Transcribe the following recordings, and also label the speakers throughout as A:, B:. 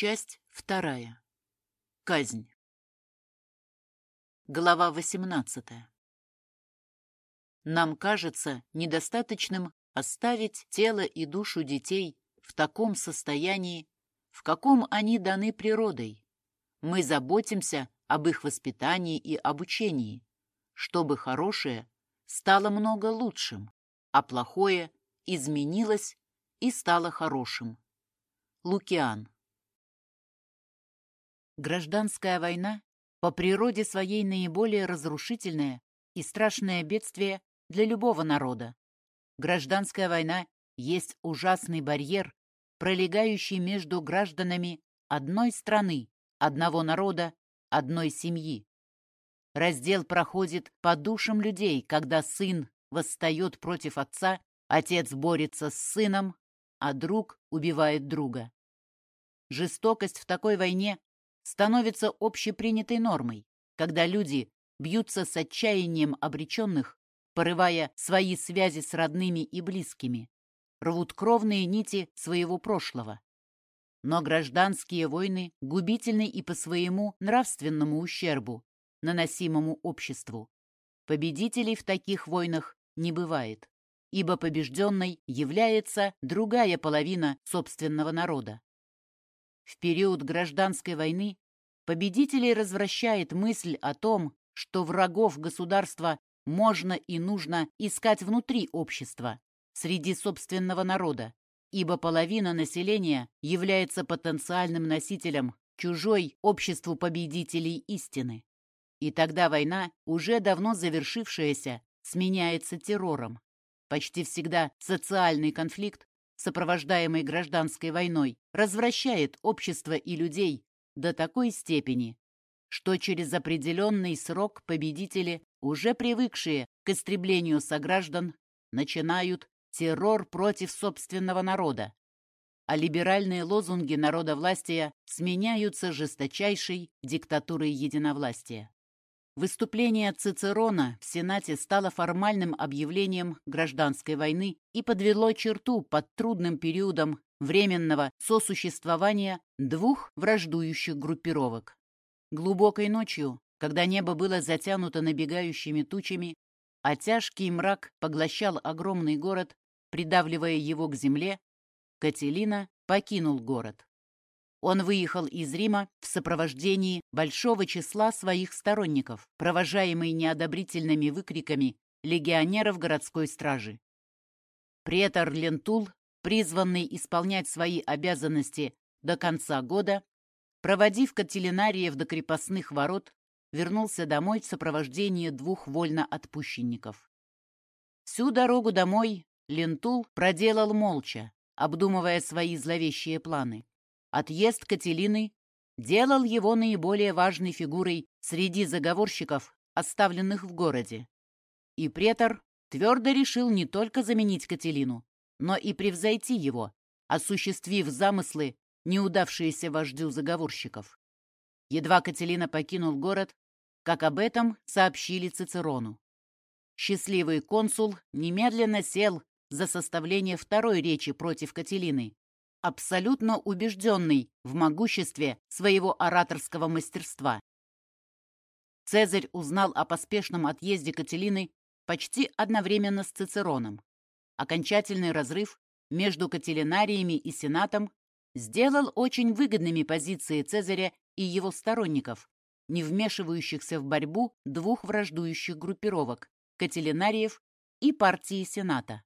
A: Часть вторая. Казнь. Глава 18. Нам кажется недостаточным оставить тело и душу детей в таком состоянии, в каком они даны природой. Мы заботимся об их воспитании и обучении, чтобы хорошее стало много лучшим, а плохое изменилось и стало хорошим. Лукиан. Гражданская война по природе своей наиболее разрушительное и страшное бедствие для любого народа. Гражданская война есть ужасный барьер, пролегающий между гражданами одной страны, одного народа, одной семьи. Раздел проходит по душам людей, когда сын восстает против отца, отец борется с сыном, а друг убивает друга. Жестокость в такой войне становится общепринятой нормой, когда люди бьются с отчаянием обреченных, порывая свои связи с родными и близкими, рвут кровные нити своего прошлого. Но гражданские войны губительны и по своему нравственному ущербу, наносимому обществу. Победителей в таких войнах не бывает, ибо побежденной является другая половина собственного народа. В период гражданской войны победителей развращает мысль о том, что врагов государства можно и нужно искать внутри общества, среди собственного народа, ибо половина населения является потенциальным носителем чужой обществу победителей истины. И тогда война, уже давно завершившаяся, сменяется террором. Почти всегда социальный конфликт сопровождаемый гражданской войной, развращает общество и людей до такой степени, что через определенный срок победители, уже привыкшие к истреблению сограждан, начинают террор против собственного народа, а либеральные лозунги народовластия сменяются жесточайшей диктатурой единовластия. Выступление Цицерона в Сенате стало формальным объявлением гражданской войны и подвело черту под трудным периодом временного сосуществования двух враждующих группировок. Глубокой ночью, когда небо было затянуто набегающими тучами, а тяжкий мрак поглощал огромный город, придавливая его к земле, Кателина покинул город. Он выехал из Рима в сопровождении большого числа своих сторонников, провожаемый неодобрительными выкриками легионеров городской стражи. Претор Лентул, призванный исполнять свои обязанности до конца года, проводив катилинариев до крепостных ворот, вернулся домой в сопровождении двух вольноотпущенников. Всю дорогу домой Лентул проделал молча, обдумывая свои зловещие планы. Отъезд Кателины делал его наиболее важной фигурой среди заговорщиков, оставленных в городе. И претор твердо решил не только заменить Кателину, но и превзойти его, осуществив замыслы, неудавшиеся вождю заговорщиков. Едва Кателина покинул город, как об этом сообщили Цицерону. Счастливый консул немедленно сел за составление второй речи против Кателины, абсолютно убежденный в могуществе своего ораторского мастерства. Цезарь узнал о поспешном отъезде Кателины почти одновременно с Цицероном. Окончательный разрыв между Кателинариями и Сенатом сделал очень выгодными позиции Цезаря и его сторонников, не вмешивающихся в борьбу двух враждующих группировок – Кателинариев и партии Сената.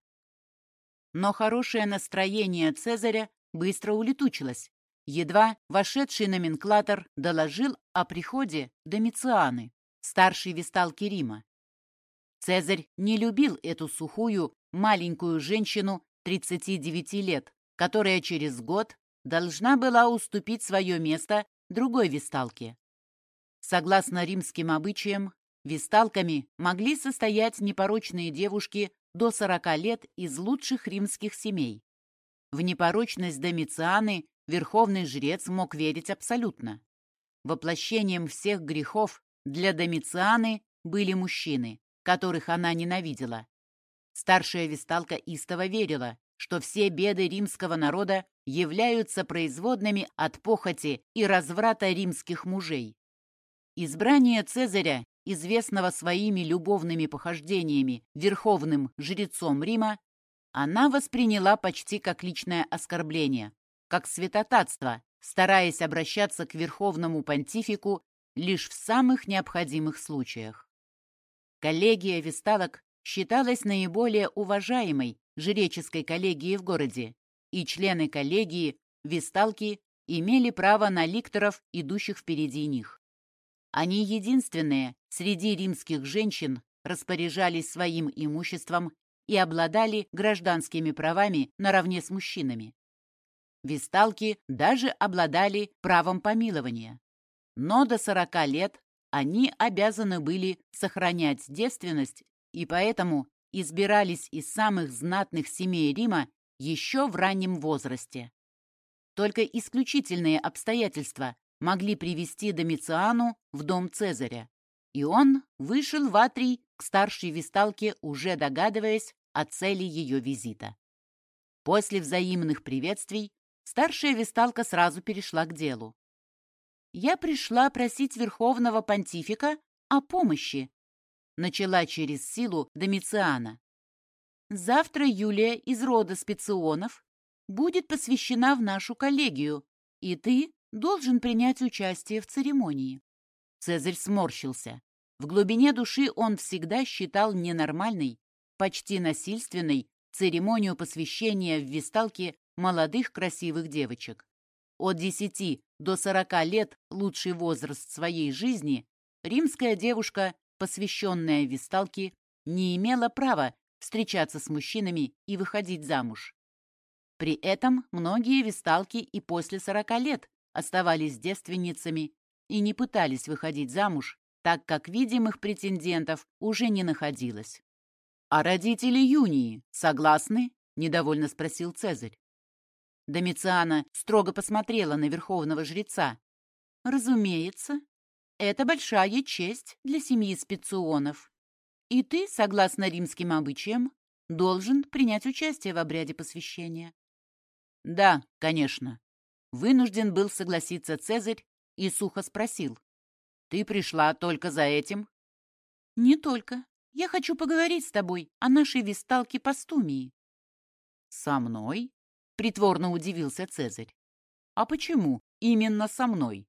A: Но хорошее настроение Цезаря быстро улетучилась. Едва вошедший номенклатор доложил о приходе Домицианы, старшей весталки Рима. Цезарь не любил эту сухую, маленькую женщину 39 лет, которая через год должна была уступить свое место другой весталке. Согласно римским обычаям, весталками могли состоять непорочные девушки до 40 лет из лучших римских семей. В непорочность Домицианы верховный жрец мог верить абсолютно. Воплощением всех грехов для Домицианы были мужчины, которых она ненавидела. Старшая весталка истово верила, что все беды римского народа являются производными от похоти и разврата римских мужей. Избрание Цезаря, известного своими любовными похождениями верховным жрецом Рима, она восприняла почти как личное оскорбление, как святотатство, стараясь обращаться к верховному понтифику лишь в самых необходимых случаях. Коллегия весталок считалась наиболее уважаемой жреческой коллегией в городе, и члены коллегии, весталки, имели право на ликторов, идущих впереди них. Они единственные среди римских женщин распоряжались своим имуществом и обладали гражданскими правами наравне с мужчинами. Весталки даже обладали правом помилования. Но до 40 лет они обязаны были сохранять девственность и поэтому избирались из самых знатных семей Рима еще в раннем возрасте. Только исключительные обстоятельства могли привести Домициану в дом Цезаря, и он вышел в Атрий к старшей висталке, уже догадываясь о цели ее визита. После взаимных приветствий старшая висталка сразу перешла к делу. «Я пришла просить Верховного Понтифика о помощи», начала через силу Домициана. Завтра Юлия из рода специонов будет посвящена в нашу коллегию, и ты должен принять участие в церемонии. Цезарь сморщился. В глубине души он всегда считал ненормальной, почти насильственной, церемонию посвящения в висталке молодых красивых девочек. От 10 до 40 лет лучший возраст своей жизни римская девушка, посвященная висталке, не имела права встречаться с мужчинами и выходить замуж. При этом многие висталки и после 40 лет оставались девственницами и не пытались выходить замуж, так как видимых претендентов уже не находилось. «А родители Юнии согласны?» – недовольно спросил Цезарь. Домициана строго посмотрела на верховного жреца. «Разумеется, это большая честь для семьи специонов. И ты, согласно римским обычаям, должен принять участие в обряде посвящения. Да, конечно. Вынужден был согласиться Цезарь и сухо спросил. Ты пришла только за этим? Не только. Я хочу поговорить с тобой о нашей висталке Постумии. Со мной? Притворно удивился Цезарь. А почему именно со мной?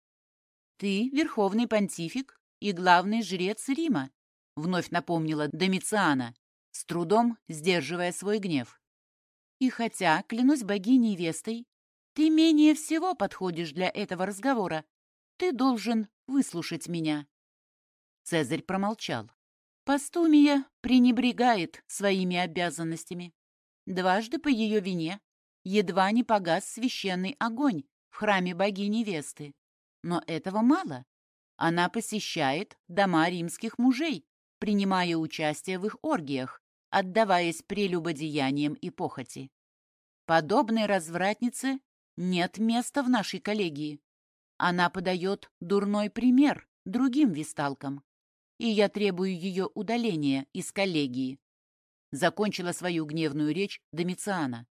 A: Ты верховный понтифик и главный жрец Рима, вновь напомнила Домициана, с трудом сдерживая свой гнев. И хотя, клянусь богиней Вестой, ты менее всего подходишь для этого разговора, ты должен выслушать меня. Цезарь промолчал. Постумия пренебрегает своими обязанностями. Дважды по ее вине едва не погас священный огонь в храме богини Весты. Но этого мало. Она посещает дома римских мужей, принимая участие в их оргиях, отдаваясь прелюбодеяниям и похоти. Подобной развратнице нет места в нашей коллегии. Она подает дурной пример другим висталкам, и я требую ее удаления из коллегии. Закончила свою гневную речь Домициана.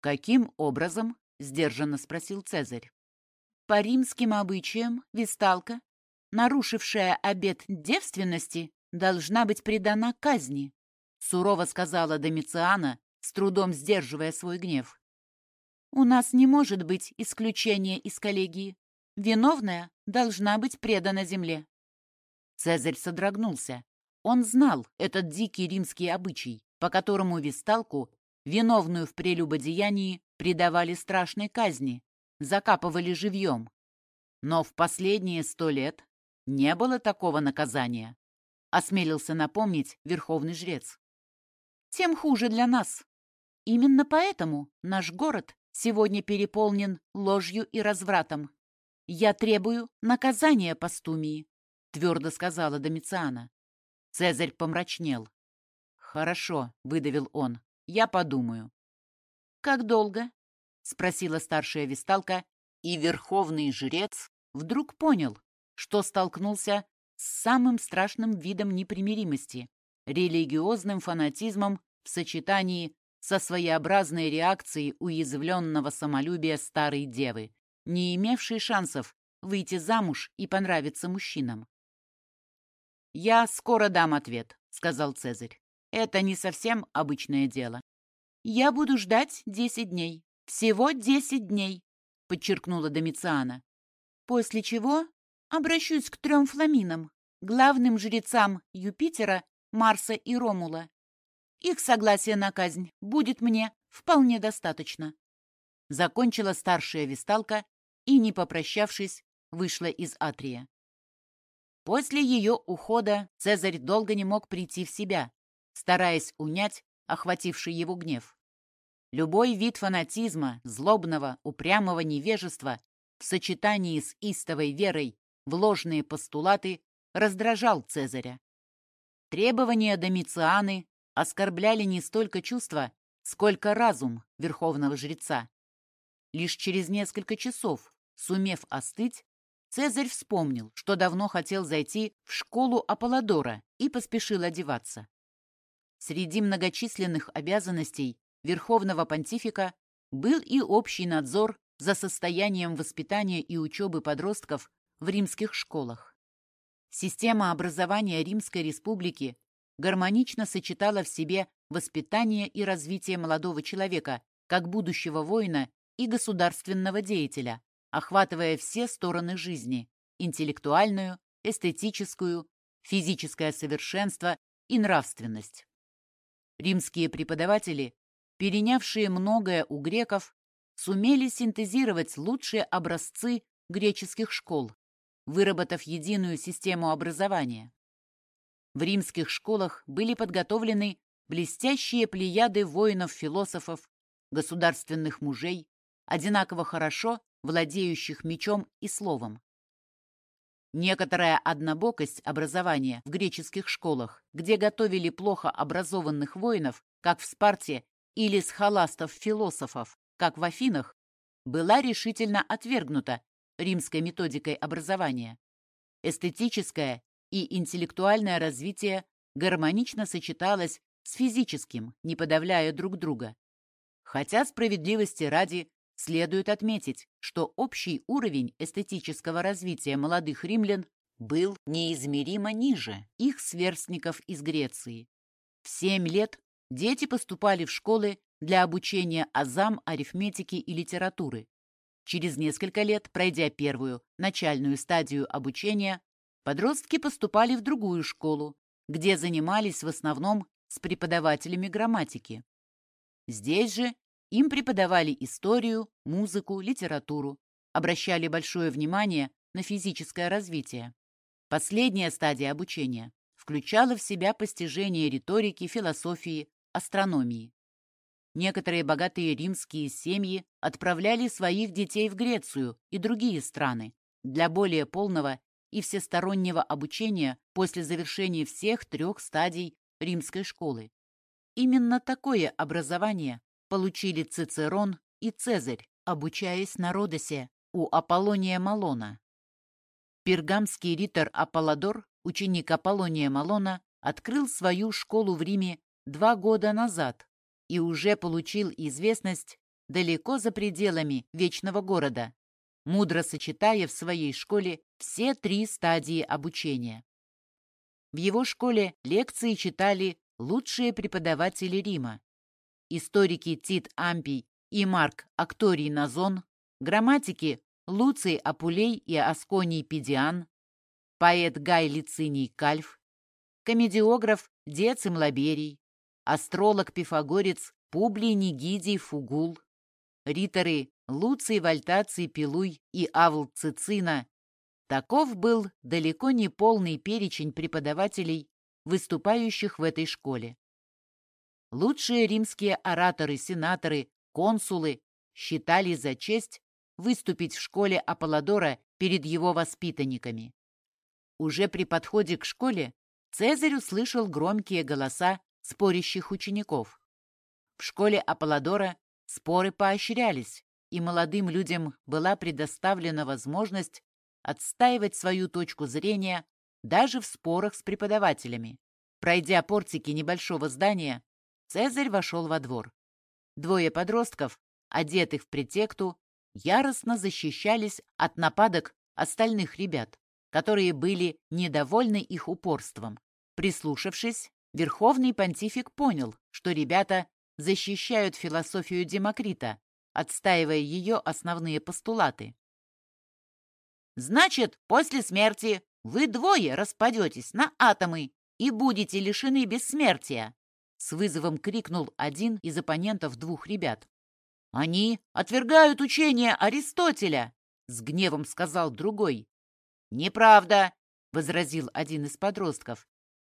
A: «Каким образом?» — сдержанно спросил Цезарь. «По римским обычаям висталка, нарушившая обет девственности, должна быть предана казни», — сурово сказала Домициана, с трудом сдерживая свой гнев. «У нас не может быть исключения из коллегии. Виновная должна быть предана земле». Цезарь содрогнулся. Он знал этот дикий римский обычай, по которому висталку, виновную в прелюбодеянии, предавали страшной казни, закапывали живьем. Но в последние сто лет не было такого наказания. — осмелился напомнить верховный жрец. «Тем хуже для нас. Именно поэтому наш город сегодня переполнен ложью и развратом. Я требую наказания постумии», — твердо сказала Домициана. Цезарь помрачнел. «Хорошо», — выдавил он, — «я подумаю». «Как долго?» — спросила старшая висталка, и верховный жрец вдруг понял, что столкнулся с самым страшным видом непримиримости – религиозным фанатизмом в сочетании со своеобразной реакцией уязвленного самолюбия старой девы, не имевшей шансов выйти замуж и понравиться мужчинам. «Я скоро дам ответ», — сказал Цезарь. «Это не совсем обычное дело». «Я буду ждать десять дней. Всего десять дней», — подчеркнула Домициана. «После чего обращусь к трем фламинам, главным жрецам Юпитера, Марса и Ромула. Их согласие на казнь будет мне вполне достаточно». Закончила старшая висталка и, не попрощавшись, вышла из Атрия. После ее ухода Цезарь долго не мог прийти в себя, стараясь унять охвативший его гнев. Любой вид фанатизма, злобного, упрямого невежества в сочетании с истовой верой в ложные постулаты раздражал Цезаря. Требования Домицианы оскорбляли не столько чувства, сколько разум верховного жреца. Лишь через несколько часов, сумев остыть, Цезарь вспомнил, что давно хотел зайти в школу Аполлодора и поспешил одеваться. Среди многочисленных обязанностей Верховного понтифика был и общий надзор за состоянием воспитания и учебы подростков в римских школах. Система образования Римской Республики гармонично сочетала в себе воспитание и развитие молодого человека как будущего воина и государственного деятеля, охватывая все стороны жизни – интеллектуальную, эстетическую, физическое совершенство и нравственность. Римские преподаватели, перенявшие многое у греков, сумели синтезировать лучшие образцы греческих школ, выработав единую систему образования. В римских школах были подготовлены блестящие плеяды воинов-философов, государственных мужей, одинаково хорошо владеющих мечом и словом. Некоторая однобокость образования в греческих школах, где готовили плохо образованных воинов, как в Спарте, или схоластов-философов, как в Афинах, была решительно отвергнута римской методикой образования. Эстетическое и интеллектуальное развитие гармонично сочеталось с физическим, не подавляя друг друга. Хотя справедливости ради Следует отметить, что общий уровень эстетического развития молодых римлян был неизмеримо ниже их сверстников из Греции. В семь лет дети поступали в школы для обучения азам, арифметики и литературы. Через несколько лет, пройдя первую, начальную стадию обучения, подростки поступали в другую школу, где занимались в основном с преподавателями грамматики. Здесь же им преподавали историю, музыку, литературу, обращали большое внимание на физическое развитие. Последняя стадия обучения включала в себя постижение риторики, философии, астрономии. Некоторые богатые римские семьи отправляли своих детей в Грецию и другие страны для более полного и всестороннего обучения после завершения всех трех стадий римской школы. Именно такое образование получили Цицерон и Цезарь, обучаясь на Родосе у Аполлония Малона. Пергамский ритор Аполлодор, ученик Аполлония Малона, открыл свою школу в Риме два года назад и уже получил известность далеко за пределами вечного города, мудро сочетая в своей школе все три стадии обучения. В его школе лекции читали лучшие преподаватели Рима, историки Тит Ампий и Марк Акторий Назон, грамматики Луций Апулей и Асконий Педиан, поэт Гай Лициний Кальф, комедиограф Децим Лаберий, астролог-пифагорец Публий Нигидий Фугул, риторы Луций Вальтаций Пилуй и Авл Цицина. Таков был далеко не полный перечень преподавателей, выступающих в этой школе. Лучшие римские ораторы, сенаторы, консулы считали за честь выступить в школе Аполлодора перед его воспитанниками. Уже при подходе к школе Цезарь услышал громкие голоса спорящих учеников. В школе Аполлодора споры поощрялись, и молодым людям была предоставлена возможность отстаивать свою точку зрения даже в спорах с преподавателями. Пройдя портики небольшого здания, Цезарь вошел во двор. Двое подростков, одетых в претекту, яростно защищались от нападок остальных ребят, которые были недовольны их упорством. Прислушавшись, Верховный понтифик понял, что ребята защищают философию Демокрита, отстаивая ее основные постулаты. «Значит, после смерти вы двое распадетесь на атомы и будете лишены бессмертия!» С вызовом крикнул один из оппонентов двух ребят. «Они отвергают учение Аристотеля!» С гневом сказал другой. «Неправда!» — возразил один из подростков.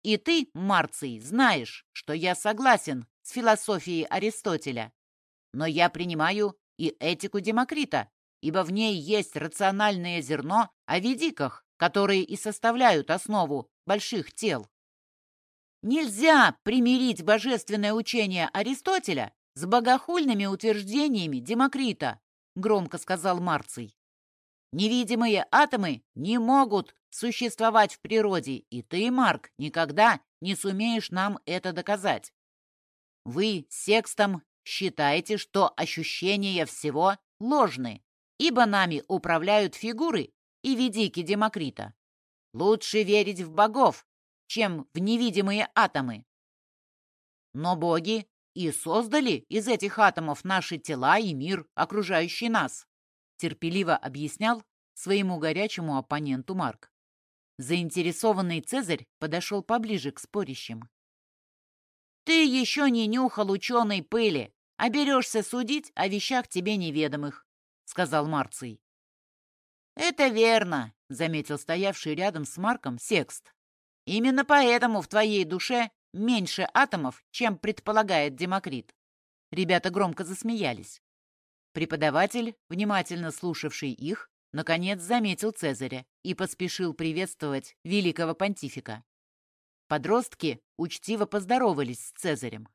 A: «И ты, Марций, знаешь, что я согласен с философией Аристотеля. Но я принимаю и этику Демокрита, ибо в ней есть рациональное зерно о ведиках, которые и составляют основу больших тел. Нельзя примирить божественное учение Аристотеля с богохульными утверждениями Демокрита, громко сказал Марций. Невидимые атомы не могут существовать в природе, и ты, Марк, никогда не сумеешь нам это доказать. Вы Секстом считаете, что ощущения всего ложны, ибо нами управляют фигуры и ведики Демокрита. Лучше верить в богов, чем в невидимые атомы. Но боги и создали из этих атомов наши тела и мир, окружающий нас, терпеливо объяснял своему горячему оппоненту Марк. Заинтересованный Цезарь подошел поближе к спорящим. «Ты еще не нюхал ученой пыли, а берешься судить о вещах тебе неведомых», — сказал Марций. «Это верно», — заметил стоявший рядом с Марком Секст. «Именно поэтому в твоей душе меньше атомов, чем предполагает Демокрит». Ребята громко засмеялись. Преподаватель, внимательно слушавший их, наконец заметил Цезаря и поспешил приветствовать великого понтифика. Подростки учтиво поздоровались с Цезарем.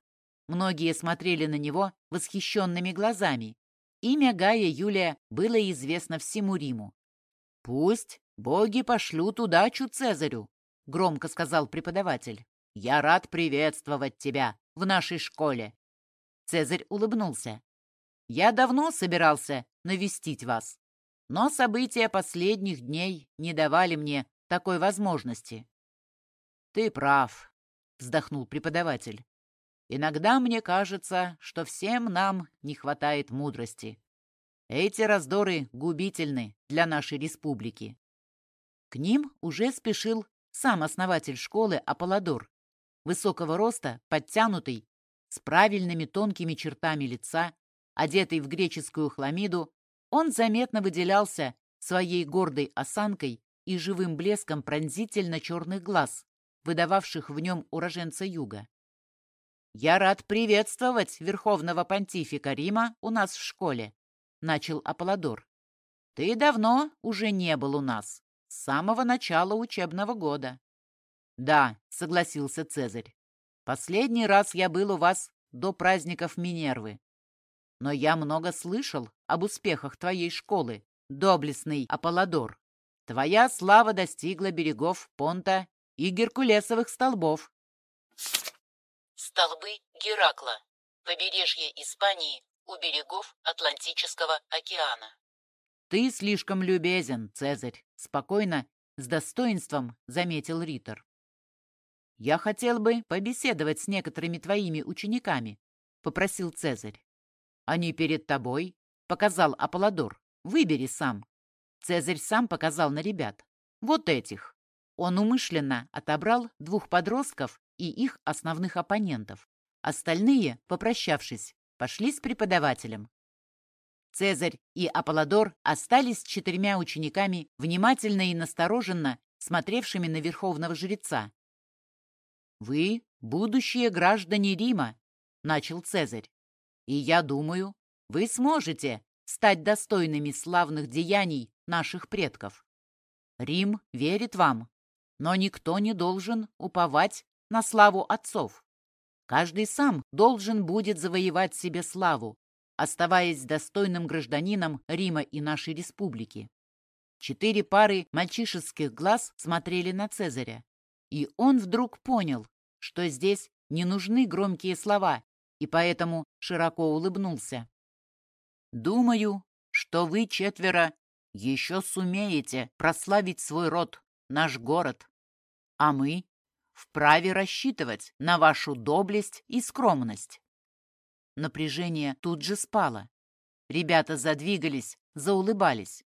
A: Многие смотрели на него восхищенными глазами. Имя Гая Юлия было известно всему Риму. «Пусть боги пошлют удачу Цезарю», — громко сказал преподаватель. «Я рад приветствовать тебя в нашей школе». Цезарь улыбнулся. «Я давно собирался навестить вас, но события последних дней не давали мне такой возможности». «Ты прав», — вздохнул преподаватель. «Иногда мне кажется, что всем нам не хватает мудрости. Эти раздоры губительны для нашей республики. К ним уже спешил сам основатель школы Аполлодор, высокого роста, подтянутый, с правильными тонкими чертами лица, одетый в греческую хламиду, он заметно выделялся своей гордой осанкой и живым блеском пронзительно черных глаз, выдававших в нем уроженца юга. «Я рад приветствовать верховного понтифика Рима у нас в школе», — начал Аполлодор. «Ты давно уже не был у нас, с самого начала учебного года». «Да», — согласился Цезарь. «Последний раз я был у вас до праздников Минервы. Но я много слышал об успехах твоей школы, доблестный Аполлодор. Твоя слава достигла берегов Понта и Геркулесовых столбов».
B: Столбы Геракла. Побережье Испании у берегов Атлантического океана.
A: «Ты слишком любезен, Цезарь», — спокойно, с достоинством заметил Риттер. «Я хотел бы побеседовать с некоторыми твоими учениками», — попросил Цезарь. «Они перед тобой», — показал Аполлодор. «Выбери сам». Цезарь сам показал на ребят. «Вот этих». Он умышленно отобрал двух подростков и их основных оппонентов. Остальные, попрощавшись, пошли с преподавателем. Цезарь и Аполлодор остались четырьмя учениками, внимательно и настороженно смотревшими на верховного жреца. «Вы — будущие граждане Рима», — начал Цезарь. «И я думаю, вы сможете стать достойными славных деяний наших предков. Рим верит вам, но никто не должен уповать на славу отцов. Каждый сам должен будет завоевать себе славу, оставаясь достойным гражданином Рима и нашей республики. Четыре пары мальчишеских глаз смотрели на Цезаря, и он вдруг понял, что здесь не нужны громкие слова и поэтому широко улыбнулся. «Думаю, что вы четверо еще сумеете прославить свой род, наш город, а мы вправе рассчитывать на вашу доблесть и скромность». Напряжение тут же спало. Ребята задвигались, заулыбались.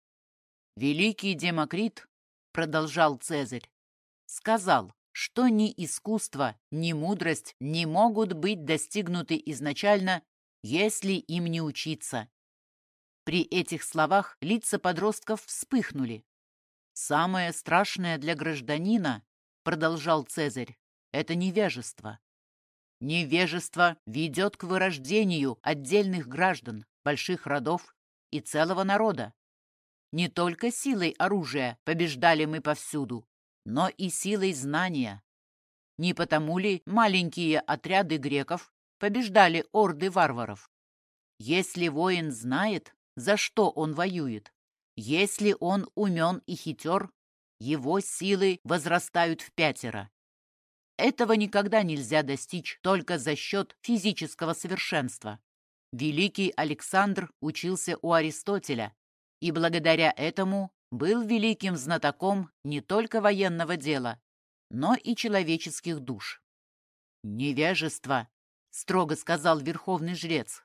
A: «Великий Демокрит», — продолжал Цезарь, — сказал, что ни искусство, ни мудрость не могут быть достигнуты изначально, если им не учиться. При этих словах лица подростков вспыхнули. «Самое страшное для гражданина, — продолжал Цезарь, — это невежество. Невежество ведет к вырождению отдельных граждан, больших родов и целого народа. Не только силой оружия побеждали мы повсюду, но и силой знания. Не потому ли маленькие отряды греков побеждали орды варваров? Если воин знает, за что он воюет, если он умен и хитер, его силы возрастают в пятеро. Этого никогда нельзя достичь только за счет физического совершенства. Великий Александр учился у Аристотеля, и благодаря этому был великим знатоком не только военного дела, но и человеческих душ. «Невежество», — строго сказал верховный жрец,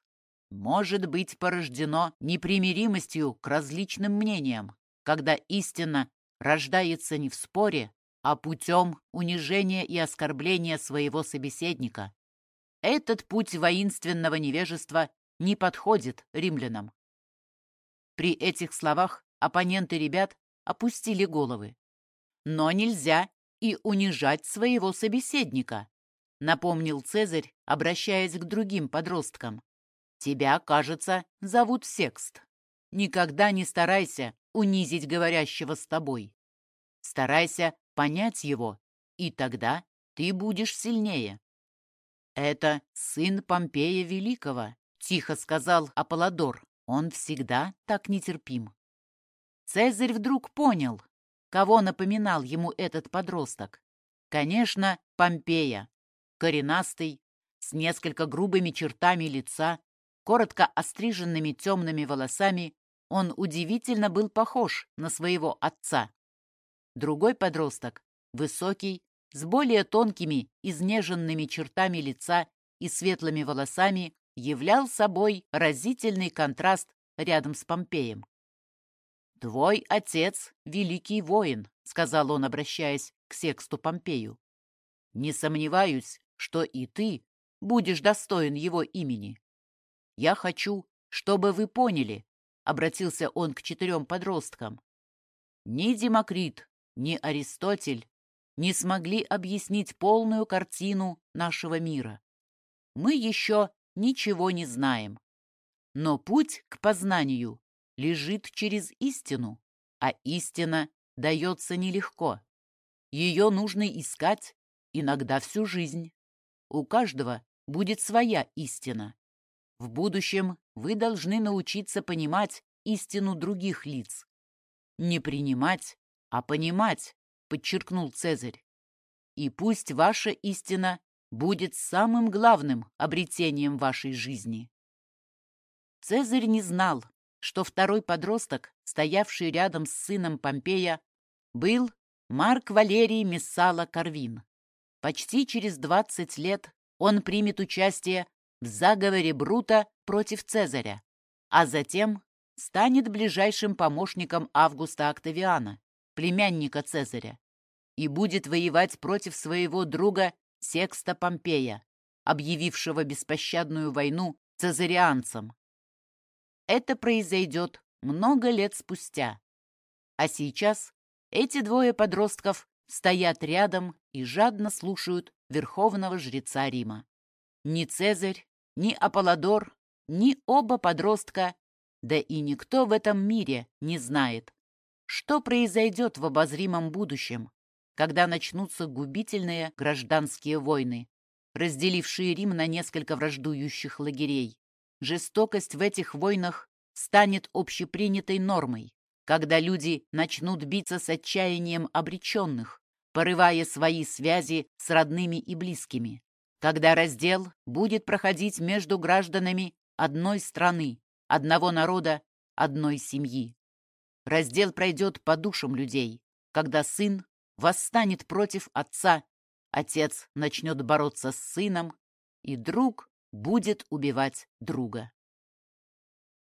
A: «может быть порождено непримиримостью к различным мнениям, когда истина рождается не в споре, а путем унижения и оскорбления своего собеседника. Этот путь воинственного невежества не подходит римлянам. При этих словах Оппоненты ребят опустили головы. Но нельзя и унижать своего собеседника, напомнил Цезарь, обращаясь к другим подросткам. Тебя, кажется, зовут Секст. Никогда не старайся унизить говорящего с тобой. Старайся понять его, и тогда ты будешь сильнее. «Это сын Помпея Великого», — тихо сказал Аполлодор. «Он всегда так нетерпим». Цезарь вдруг понял, кого напоминал ему этот подросток. Конечно, Помпея. Коренастый, с несколько грубыми чертами лица, коротко остриженными темными волосами, он удивительно был похож на своего отца. Другой подросток, высокий, с более тонкими, изнеженными чертами лица и светлыми волосами, являл собой разительный контраст рядом с Помпеем. «Твой отец — великий воин», — сказал он, обращаясь к Сексту Помпею. «Не сомневаюсь, что и ты будешь достоин его имени. Я хочу, чтобы вы поняли», — обратился он к четырем подросткам. «Ни Демокрит, ни Аристотель не смогли объяснить полную картину нашего мира. Мы еще ничего не знаем. Но путь к познанию лежит через истину, а истина дается нелегко. Ее нужно искать иногда всю жизнь. У каждого будет своя истина. В будущем вы должны научиться понимать истину других лиц. Не принимать, а понимать, подчеркнул Цезарь. И пусть ваша истина будет самым главным обретением вашей жизни. Цезарь не знал, что второй подросток, стоявший рядом с сыном Помпея, был Марк Валерий Мессала Карвин. Почти через 20 лет он примет участие в заговоре Брута против Цезаря, а затем станет ближайшим помощником Августа Октавиана, племянника Цезаря, и будет воевать против своего друга Секста Помпея, объявившего беспощадную войну цезарианцам. Это произойдет много лет спустя. А сейчас эти двое подростков стоят рядом и жадно слушают верховного жреца Рима. Ни Цезарь, ни Аполлодор, ни оба подростка, да и никто в этом мире не знает, что произойдет в обозримом будущем, когда начнутся губительные гражданские войны, разделившие Рим на несколько враждующих лагерей. Жестокость в этих войнах станет общепринятой нормой, когда люди начнут биться с отчаянием обреченных, порывая свои связи с родными и близкими. когда раздел будет проходить между гражданами одной страны, одного народа, одной семьи. Раздел пройдет по душам людей, когда сын восстанет против отца, отец начнет бороться с сыном, и друг будет убивать друга.